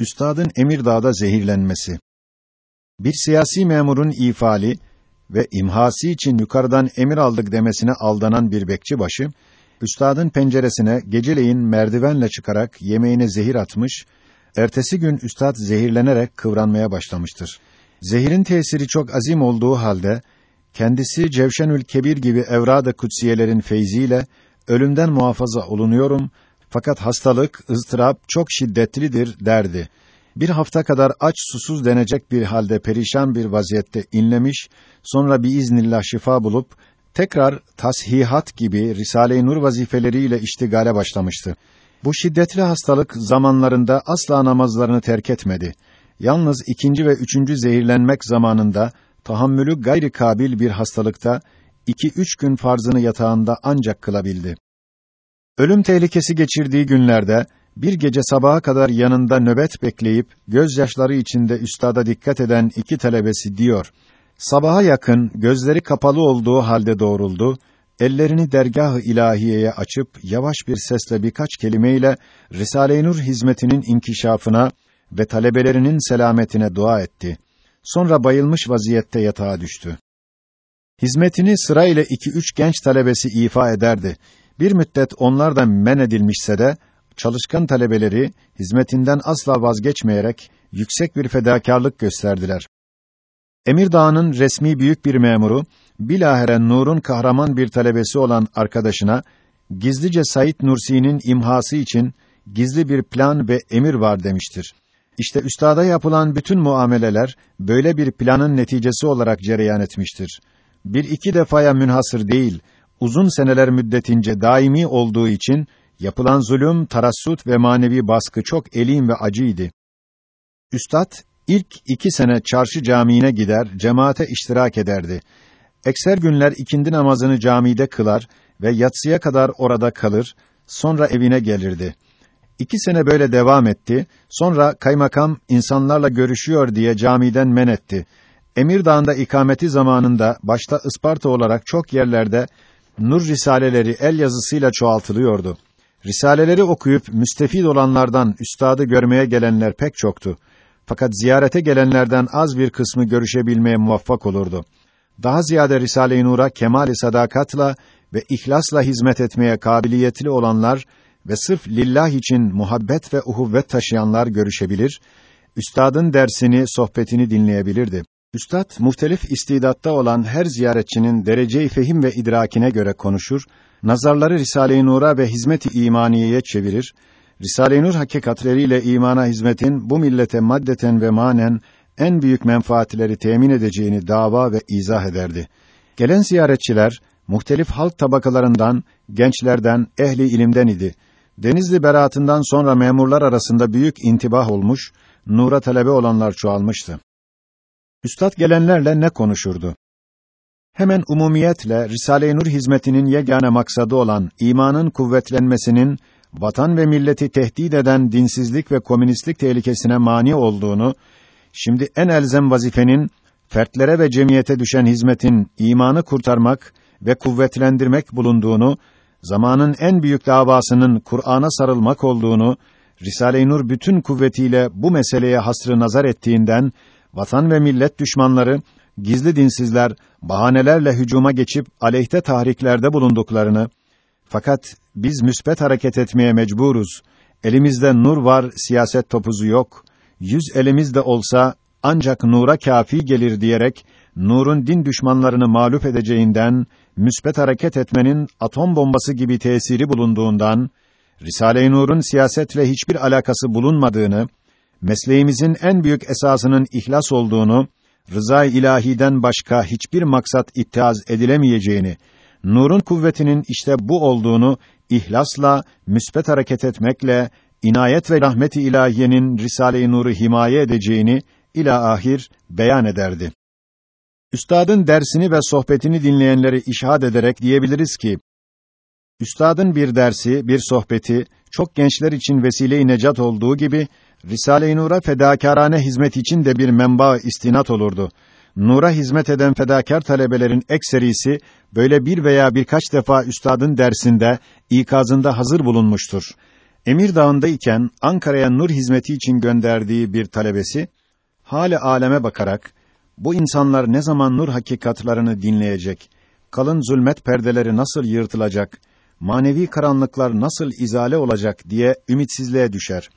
Üstadın Emirdağ'da zehirlenmesi. Bir siyasi memurun ifali ve imhası için yukarıdan emir aldık demesine aldanan bir bekçibaşı, üstadın penceresine geceleyin merdivenle çıkarak yemeğine zehir atmış, ertesi gün üstad zehirlenerek kıvranmaya başlamıştır. Zehirin tesiri çok azim olduğu halde, kendisi Cevşenül Kebir gibi evrad-ı kutsiyelerin feyziyle ölümden muhafaza olunuyorum fakat hastalık, ızdırap çok şiddetlidir derdi. Bir hafta kadar aç susuz denecek bir halde perişan bir vaziyette inlemiş, sonra bir iznillah şifa bulup tekrar tashihat gibi Risale-i Nur vazifeleriyle iştigale başlamıştı. Bu şiddetli hastalık zamanlarında asla namazlarını terk etmedi. Yalnız ikinci ve üçüncü zehirlenmek zamanında tahammülü gayri kabil bir hastalıkta iki üç gün farzını yatağında ancak kılabildi. Ölüm tehlikesi geçirdiği günlerde bir gece sabaha kadar yanında nöbet bekleyip gözyaşları içinde üstada dikkat eden iki talebesi diyor. Sabaha yakın gözleri kapalı olduğu halde doğruldu. Ellerini dergah-ı ilahiyeye açıp yavaş bir sesle birkaç kelimeyle Risale-i Nur hizmetinin inkişafına ve talebelerinin selametine dua etti. Sonra bayılmış vaziyette yatağa düştü. Hizmetini sırayla iki üç genç talebesi ifa ederdi. Bir müddet onlar da men edilmişse de çalışkan talebeleri hizmetinden asla vazgeçmeyerek yüksek bir fedakarlık gösterdiler. Emirdağ'ın resmi büyük bir memuru bilahere Nur'un kahraman bir talebesi olan arkadaşına gizlice Said Nursi'nin imhası için gizli bir plan ve emir var demiştir. İşte üstada yapılan bütün muameleler böyle bir planın neticesi olarak cereyan etmiştir. Bir iki defaya münhasır değil, uzun seneler müddetince daimi olduğu için yapılan zulüm, tarassut ve manevi baskı çok elim ve acıydı. Üstad ilk iki sene çarşı camiine gider, cemaate iştirak ederdi. Ekser günler ikindi namazını camide kılar ve yatsıya kadar orada kalır, sonra evine gelirdi. İki sene böyle devam etti. Sonra kaymakam insanlarla görüşüyor diye camiden men etti. Emirdağ'ında ikameti zamanında başta Isparta olarak çok yerlerde nur risaleleri el yazısıyla çoğaltılıyordu. Risaleleri okuyup müstefid olanlardan üstadı görmeye gelenler pek çoktu. Fakat ziyarete gelenlerden az bir kısmı görüşebilmeye muvaffak olurdu. Daha ziyade Risale-i Nur'a kemal-i sadakatla ve ihlasla hizmet etmeye kabiliyetli olanlar ve sırf lillah için muhabbet ve uhuvvet taşıyanlar görüşebilir, üstadın dersini, sohbetini dinleyebilirdi. Üstad muhtelif istidatta olan her ziyaretçinin derece-i fehim ve idrakine göre konuşur, nazarları Risale-i Nur'a ve hizmet-i imaniyeye çevirir. Risale-i Nur hakikatleriyle imana hizmetin bu millete maddeten ve manen en büyük menfaatleri temin edeceğini dava ve izah ederdi. Gelen ziyaretçiler muhtelif halk tabakalarından, gençlerden, ehli ilimden idi. Denizli beraatından sonra memurlar arasında büyük intibah olmuş, nura talebe olanlar çoğalmıştı. Üstad gelenlerle ne konuşurdu? Hemen umumiyetle Risale-i Nur hizmetinin yegane maksadı olan imanın kuvvetlenmesinin vatan ve milleti tehdit eden dinsizlik ve komünistlik tehlikesine mani olduğunu, şimdi en elzem vazifenin fertlere ve cemiyete düşen hizmetin imanı kurtarmak ve kuvvetlendirmek bulunduğunu, zamanın en büyük davasının Kur'an'a sarılmak olduğunu, Risale-i Nur bütün kuvvetiyle bu meseleye hasrı nazar ettiğinden vatan ve millet düşmanları, gizli dinsizler bahanelerle hücuma geçip aleyhte tahriklerde bulunduklarını fakat biz müsbet hareket etmeye mecburuz. Elimizde nur var, siyaset topuzu yok. Yüz elimizde olsa ancak nura kafi gelir diyerek nurun din düşmanlarını mağlup edeceğinden, müsbet hareket etmenin atom bombası gibi tesiri bulunduğundan, Risale-i Nur'un siyasetle hiçbir alakası bulunmadığını mesleğimizin en büyük esasının ihlas olduğunu, rıza-i ilahiden başka hiçbir maksat ittihaz edilemeyeceğini, nurun kuvvetinin işte bu olduğunu ihlasla, müsbet hareket etmekle, inayet ve rahmet-i ilahiyenin Risale-i Nur'u himaye edeceğini ila ahir beyan ederdi. Üstadın dersini ve sohbetini dinleyenleri işhad ederek diyebiliriz ki, Üstadın bir dersi, bir sohbeti, çok gençler için vesile-i necat olduğu gibi, Risale-i Nur'a fedakârane hizmet için de bir menba istinat olurdu. Nur'a hizmet eden fedakar talebelerin ekserisi böyle bir veya birkaç defa üstadın dersinde, ikazında hazır bulunmuştur. Emir Dağı'nda iken Ankara'ya nur hizmeti için gönderdiği bir talebesi hale aleme bakarak bu insanlar ne zaman nur hakikatlarını dinleyecek, kalın zulmet perdeleri nasıl yırtılacak, manevi karanlıklar nasıl izale olacak diye ümitsizliğe düşer.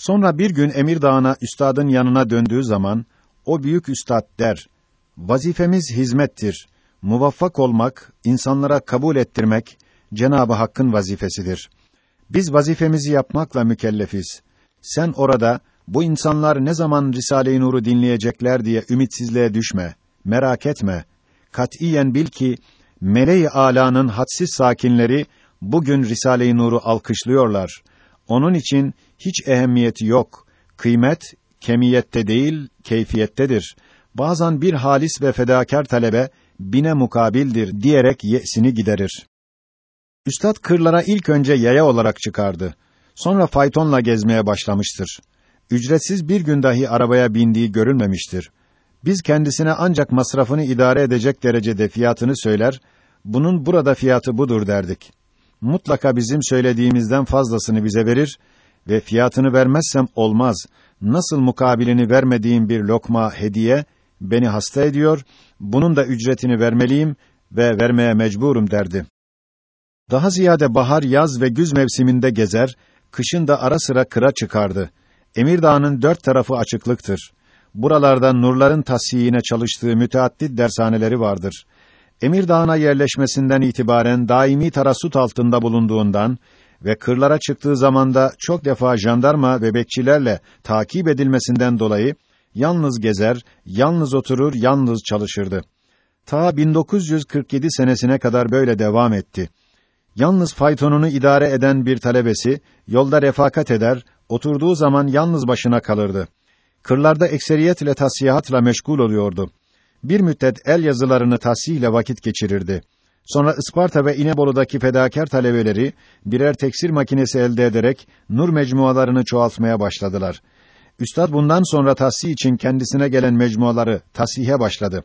Sonra bir gün Emir Dağı'na üstadın yanına döndüğü zaman o büyük üstad der: Vazifemiz hizmettir. Muvaffak olmak, insanlara kabul ettirmek Cenabı Hakk'ın vazifesidir. Biz vazifemizi yapmakla mükellefiz. Sen orada bu insanlar ne zaman Risale-i Nur'u dinleyecekler diye ümitsizliğe düşme. Merak etme. Katiyen bil ki meleği alanın hadsiz sakinleri bugün Risale-i Nur'u alkışlıyorlar. Onun için hiç ehemmiyeti yok. Kıymet kemiyette değil, keyfiyettedir. Bazen bir halis ve fedakar talebe bine mukabildir diyerek yesini giderir. Üstad kırlara ilk önce yaya olarak çıkardı. Sonra faytonla gezmeye başlamıştır. Ücretsiz bir gün dahi arabaya bindiği görülmemiştir. Biz kendisine ancak masrafını idare edecek derecede fiyatını söyler, bunun burada fiyatı budur derdik. Mutlaka bizim söylediğimizden fazlasını bize verir ve fiyatını vermezsem olmaz. Nasıl mukabilini vermediğim bir lokma hediye beni hasta ediyor, bunun da ücretini vermeliyim ve vermeye mecburum derdi. Daha ziyade bahar, yaz ve güz mevsiminde gezer, kışın da ara sıra kıra çıkardı. Emirdağ'ın dört tarafı açıklıktır. Buralarda nurların tasiyine çalıştığı müteaddit dershaneleri vardır. Emirdağ'a yerleşmesinden itibaren daimi tarasut altında bulunduğundan ve kırlara çıktığı zamanda çok defa jandarma ve bekçilerle takip edilmesinden dolayı yalnız gezer, yalnız oturur, yalnız çalışırdı. Ta 1947 senesine kadar böyle devam etti. Yalnız faytonunu idare eden bir talebesi yolda refakat eder, oturduğu zaman yalnız başına kalırdı. Kırlarda ekseriyetle tasihatla meşgul oluyordu. Bir müddet el yazılarını tahsihle vakit geçirirdi. Sonra Isparta ve İnebolu'daki fedakar talebeleri birer teksir makinesi elde ederek nur mecmualarını çoğaltmaya başladılar. Üstad bundan sonra tahsih için kendisine gelen mecmuaları tahsihe başladı.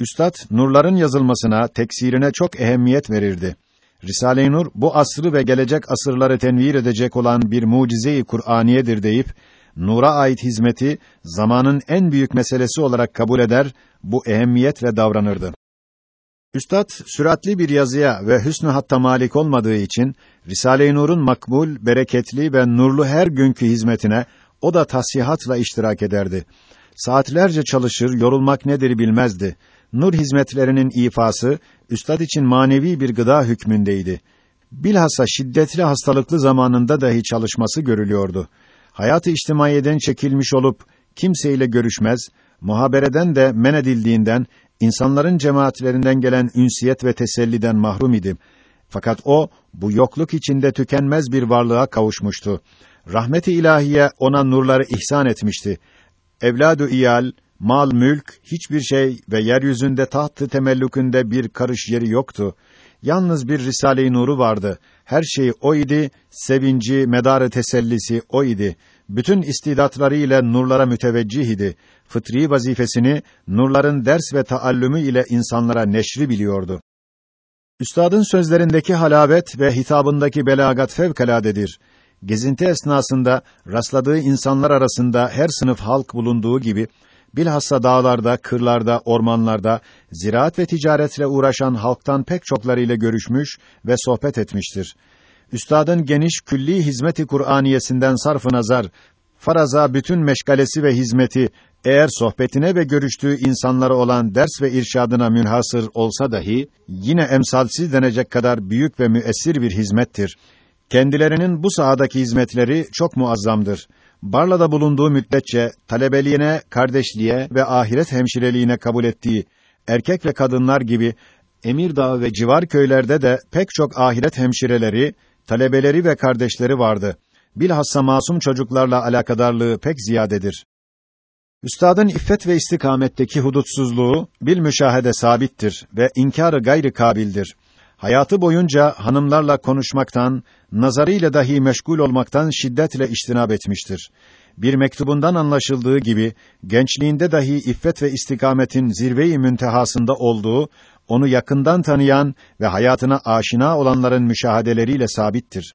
Üstad nurların yazılmasına, teksirine çok ehemmiyet verirdi. Risale-i Nur bu asrı ve gelecek asırları tenvir edecek olan bir mucize-i Kur'aniyedir deyip nura ait hizmeti zamanın en büyük meselesi olarak kabul eder, bu ehemmiyetle davranırdı. Üstad süratli bir yazıya ve hüsnü hatta malik olmadığı için Risale-i Nur'un makbul, bereketli ve nurlu her günkü hizmetine o da tasihatla iştirak ederdi. Saatlerce çalışır, yorulmak nedir bilmezdi. Nur hizmetlerinin ifası üstad için manevi bir gıda hükmündeydi. Bilhassa şiddetli hastalıklı zamanında dahi çalışması görülüyordu. Hayatı içtimaiyeden çekilmiş olup kimseyle görüşmez, muhabereden de men edildiğinden insanların cemaatlerinden gelen ünsiyet ve teselliden mahrum idi. Fakat o bu yokluk içinde tükenmez bir varlığa kavuşmuştu. Rahmet-i ilahiye ona nurları ihsan etmişti. Evladu iyal, mal, mülk, hiçbir şey ve yeryüzünde tahtı temellükünde bir karış yeri yoktu. Yalnız bir Risale-i Nur'u vardı. Her şey o idi, sevinci, medarı tesellisi o idi. Bütün istidatları ile nurlara müteveccih idi. Fıtri vazifesini nurların ders ve taallümü ile insanlara neşri biliyordu. Üstadın sözlerindeki halabet ve hitabındaki belagat fevkaladedir. Gezinti esnasında rastladığı insanlar arasında her sınıf halk bulunduğu gibi bilhassa dağlarda, kırlarda, ormanlarda ziraat ve ticaretle uğraşan halktan pek çoklarıyla görüşmüş ve sohbet etmiştir. Üstadın geniş külli hizmeti Kur'aniyesinden sarfı nazar, faraza bütün meşgalesi ve hizmeti eğer sohbetine ve görüştüğü insanlara olan ders ve irşadına münhasır olsa dahi yine emsalsiz denecek kadar büyük ve müessir bir hizmettir. Kendilerinin bu sahadaki hizmetleri çok muazzamdır. Barla'da bulunduğu müddetçe talebeliğine, kardeşliğe ve ahiret hemşireliğine kabul ettiği erkek ve kadınlar gibi Emirdağ ve civar köylerde de pek çok ahiret hemşireleri, talebeleri ve kardeşleri vardı. Bilhassa masum çocuklarla alakadarlığı pek ziyadedir. Üstadın iffet ve istikametteki hudutsuzluğu bil müşahede sabittir ve inkarı gayri kabildir. Hayatı boyunca hanımlarla konuşmaktan, nazarıyla dahi meşgul olmaktan şiddetle iştinab etmiştir. Bir mektubundan anlaşıldığı gibi gençliğinde dahi iffet ve istikametin zirve-i müntehasında olduğu onu yakından tanıyan ve hayatına aşina olanların müşahadeleriyle sabittir.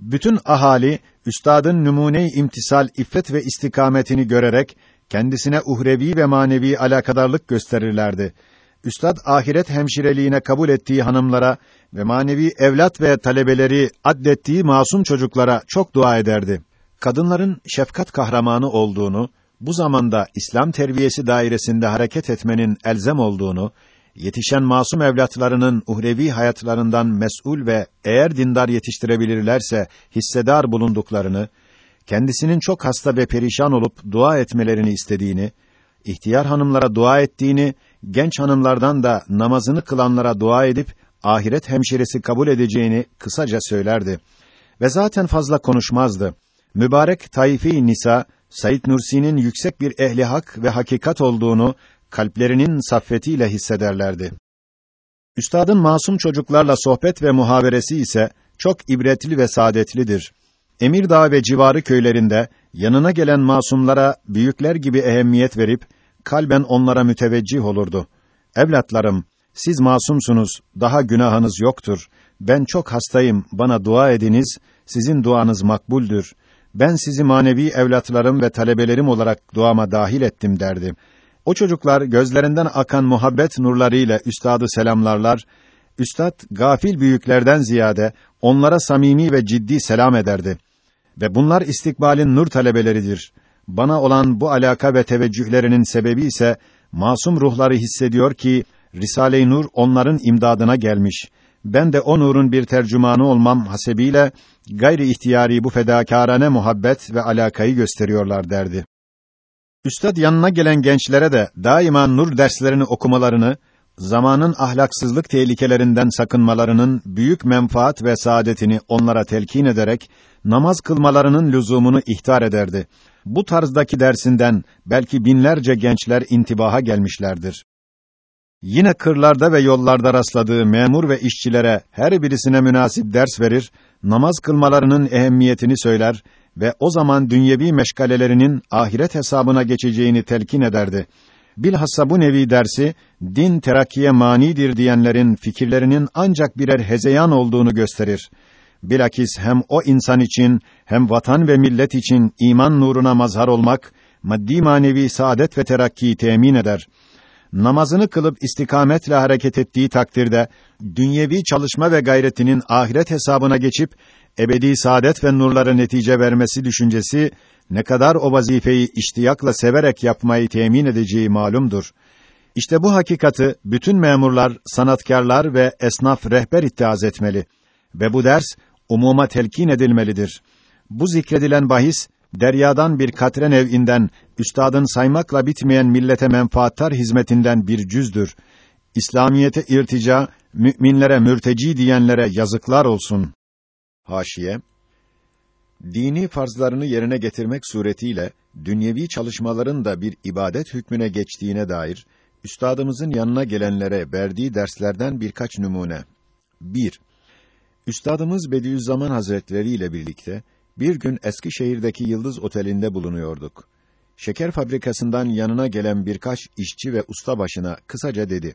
Bütün ahali üstadın numune-i imtisal, iffet ve istikametini görerek kendisine uhrevi ve manevi alakadarlık gösterirlerdi. Üstad ahiret hemşireliğine kabul ettiği hanımlara ve manevi evlat ve talebeleri addettiği masum çocuklara çok dua ederdi. Kadınların şefkat kahramanı olduğunu, bu zamanda İslam terbiyesi dairesinde hareket etmenin elzem olduğunu, yetişen masum evlatlarının uhrevi hayatlarından mesul ve eğer dindar yetiştirebilirlerse hissedar bulunduklarını, kendisinin çok hasta ve perişan olup dua etmelerini istediğini, ihtiyar hanımlara dua ettiğini, genç hanımlardan da namazını kılanlara dua edip ahiret hemşiresi kabul edeceğini kısaca söylerdi. Ve zaten fazla konuşmazdı. Mübarek Taifi Nisa, Said Nursi'nin yüksek bir ehli hak ve hakikat olduğunu kalplerinin saffetiyle hissederlerdi. Üstadın masum çocuklarla sohbet ve muhaberesi ise çok ibretli ve saadetlidir. Emirdağ ve civarı köylerinde yanına gelen masumlara büyükler gibi ehemmiyet verip kalben onlara müteveccih olurdu. Evlatlarım, siz masumsunuz, daha günahınız yoktur. Ben çok hastayım, bana dua ediniz, sizin duanız makbuldür. Ben sizi manevi evlatlarım ve talebelerim olarak duama dahil ettim derdi. O çocuklar gözlerinden akan muhabbet nurlarıyla üstadı selamlarlar. Üstad gafil büyüklerden ziyade onlara samimi ve ciddi selam ederdi. Ve bunlar istikbalin nur talebeleridir. Bana olan bu alaka ve teveccühlerinin sebebi ise masum ruhları hissediyor ki Risale-i Nur onların imdadına gelmiş. Ben de o nurun bir tercümanı olmam hasebiyle gayri ihtiyari bu fedakârane muhabbet ve alakayı gösteriyorlar derdi. Üstad yanına gelen gençlere de daima nur derslerini okumalarını, zamanın ahlaksızlık tehlikelerinden sakınmalarının büyük menfaat ve saadetini onlara telkin ederek namaz kılmalarının lüzumunu ihtar ederdi. Bu tarzdaki dersinden belki binlerce gençler intibaha gelmişlerdir. Yine kırlarda ve yollarda rastladığı memur ve işçilere her birisine münasip ders verir, namaz kılmalarının ehemmiyetini söyler ve o zaman dünyevi meşgalelerinin ahiret hesabına geçeceğini telkin ederdi. Bilhassa bu nevi dersi, din terakkiye manidir diyenlerin fikirlerinin ancak birer hezeyan olduğunu gösterir. Bilakis hem o insan için, hem vatan ve millet için iman nuruna mazhar olmak, maddi manevi saadet ve terakkiyi temin eder. Namazını kılıp istikametle hareket ettiği takdirde, dünyevi çalışma ve gayretinin ahiret hesabına geçip, ebedi saadet ve nurlara netice vermesi düşüncesi ne kadar o vazifeyi iştiyakla severek yapmayı temin edeceği malumdur. İşte bu hakikati bütün memurlar, sanatkarlar ve esnaf rehber ittihaz etmeli ve bu ders umuma telkin edilmelidir. Bu zikredilen bahis deryadan bir katre nev'inden üstadın saymakla bitmeyen millete menfaattar hizmetinden bir cüzdür. İslamiyete irtica, müminlere mürteci diyenlere yazıklar olsun. Haşiye Dini farzlarını yerine getirmek suretiyle dünyevi çalışmaların da bir ibadet hükmüne geçtiğine dair üstadımızın yanına gelenlere verdiği derslerden birkaç numune. 1. Üstadımız Bediüzzaman Hazretleri ile birlikte bir gün Eskişehir'deki Yıldız Oteli'nde bulunuyorduk. Şeker fabrikasından yanına gelen birkaç işçi ve usta başına kısaca dedi: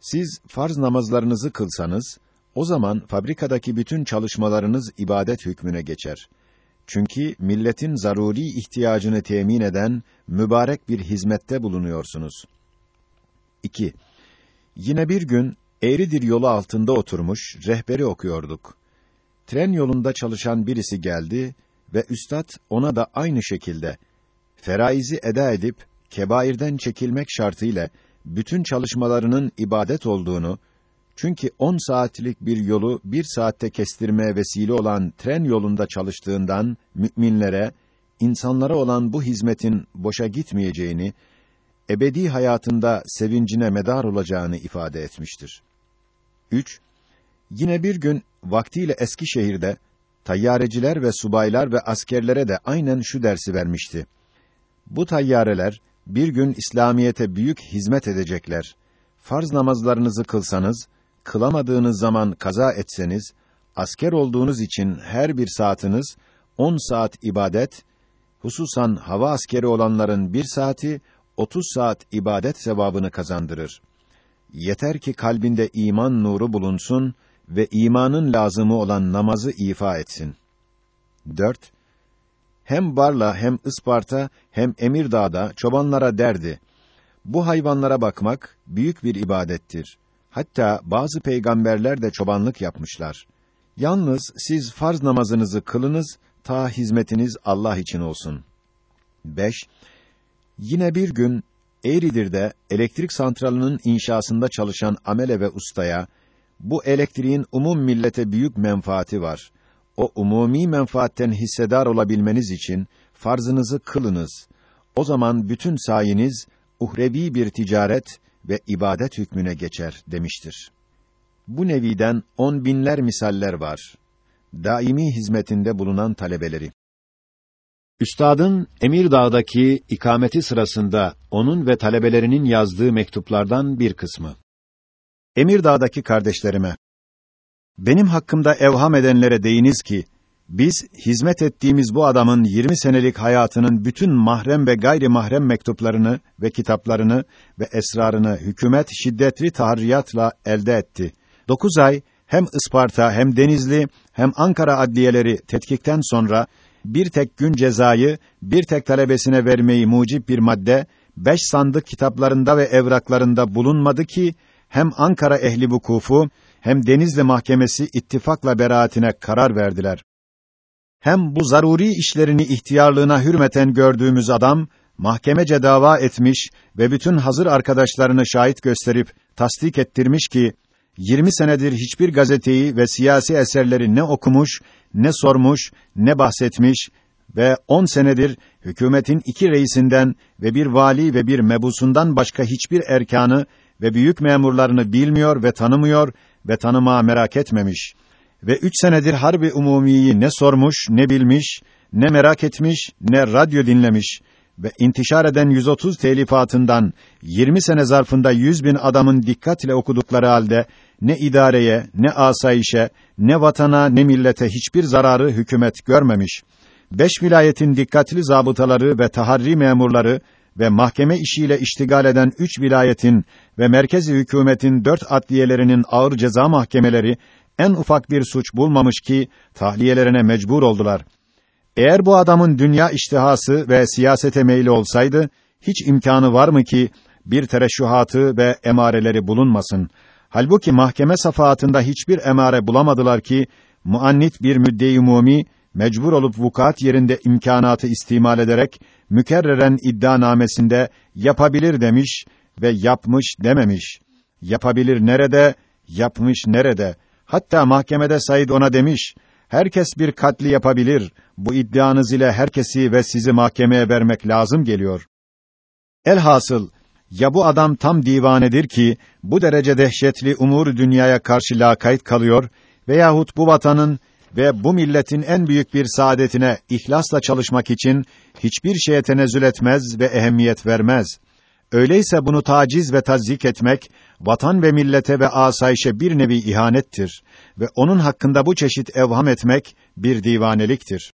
Siz farz namazlarınızı kılsanız o zaman fabrikadaki bütün çalışmalarınız ibadet hükmüne geçer. Çünkü milletin zaruri ihtiyacını temin eden mübarek bir hizmette bulunuyorsunuz. 2. Yine bir gün Eğridir yolu altında oturmuş rehberi okuyorduk. Tren yolunda çalışan birisi geldi ve üstad ona da aynı şekilde feraizi eda edip kebairden çekilmek şartıyla bütün çalışmalarının ibadet olduğunu çünkü on saatlik bir yolu bir saatte kestirmeye vesile olan tren yolunda çalıştığından müminlere, insanlara olan bu hizmetin boşa gitmeyeceğini, ebedi hayatında sevincine medar olacağını ifade etmiştir. 3. Yine bir gün vaktiyle Eskişehir'de tayyareciler ve subaylar ve askerlere de aynen şu dersi vermişti. Bu tayyareler bir gün İslamiyete büyük hizmet edecekler. Farz namazlarınızı kılsanız, kılamadığınız zaman kaza etseniz, asker olduğunuz için her bir saatiniz on saat ibadet, hususan hava askeri olanların bir saati otuz saat ibadet sevabını kazandırır. Yeter ki kalbinde iman nuru bulunsun ve imanın lazımı olan namazı ifa etsin. 4. Hem Barla hem Isparta hem Emirdağ'da çobanlara derdi. Bu hayvanlara bakmak büyük bir ibadettir. Hatta bazı peygamberler de çobanlık yapmışlar. Yalnız siz farz namazınızı kılınız, ta hizmetiniz Allah için olsun. 5. Yine bir gün Eğridir'de elektrik santralının inşasında çalışan amele ve ustaya bu elektriğin umum millete büyük menfaati var. O umumi menfaatten hissedar olabilmeniz için farzınızı kılınız. O zaman bütün sayiniz uhrevi bir ticaret ve ibadet hükmüne geçer demiştir. Bu neviden on binler misaller var. Daimi hizmetinde bulunan talebeleri. Üstadın Emirdağ'daki ikameti sırasında onun ve talebelerinin yazdığı mektuplardan bir kısmı. Emirdağ'daki kardeşlerime benim hakkımda evham edenlere deyiniz ki biz hizmet ettiğimiz bu adamın 20 senelik hayatının bütün mahrem ve gayri mahrem mektuplarını ve kitaplarını ve esrarını hükümet şiddetli tahriyatla elde etti. 9 ay hem Isparta hem Denizli hem Ankara adliyeleri tetkikten sonra bir tek gün cezayı bir tek talebesine vermeyi mucip bir madde beş sandık kitaplarında ve evraklarında bulunmadı ki hem Ankara ehli vukufu hem Denizli mahkemesi ittifakla beraatine karar verdiler. Hem bu zaruri işlerini ihtiyarlığına hürmeten gördüğümüz adam mahkemece dava etmiş ve bütün hazır arkadaşlarını şahit gösterip tasdik ettirmiş ki 20 senedir hiçbir gazeteyi ve siyasi eserleri ne okumuş, ne sormuş, ne bahsetmiş ve 10 senedir hükümetin iki reisinden ve bir vali ve bir mebusundan başka hiçbir erkanı ve büyük memurlarını bilmiyor ve tanımıyor ve tanıma merak etmemiş ve üç senedir harbi umumiyi ne sormuş, ne bilmiş, ne merak etmiş, ne radyo dinlemiş ve intişar eden 130 telifatından 20 sene zarfında 100 bin adamın dikkatle okudukları halde ne idareye, ne asayişe, ne vatana, ne millete hiçbir zararı hükümet görmemiş. Beş vilayetin dikkatli zabıtaları ve taharri memurları ve mahkeme işiyle iştigal eden üç vilayetin ve merkezi hükümetin dört adliyelerinin ağır ceza mahkemeleri en ufak bir suç bulmamış ki tahliyelerine mecbur oldular. Eğer bu adamın dünya iştihası ve siyasete meyli olsaydı, hiç imkanı var mı ki bir tereşşuhatı ve emareleri bulunmasın? Halbuki mahkeme safahatında hiçbir emare bulamadılar ki, muannit bir müdde-i mecbur olup vukuat yerinde imkanatı istimal ederek, mükerreren iddianamesinde yapabilir demiş ve yapmış dememiş. Yapabilir nerede, yapmış nerede? Hatta mahkemede Said ona demiş, herkes bir katli yapabilir, bu iddianız ile herkesi ve sizi mahkemeye vermek lazım geliyor. Elhasıl, ya bu adam tam divanedir ki, bu derece dehşetli umur dünyaya karşı lakayt kalıyor, veyahut bu vatanın ve bu milletin en büyük bir saadetine ihlasla çalışmak için hiçbir şeye tenezzül etmez ve ehemmiyet vermez. Öyleyse bunu taciz ve tazzik etmek, vatan ve millete ve asayişe bir nevi ihanettir ve onun hakkında bu çeşit evham etmek bir divaneliktir.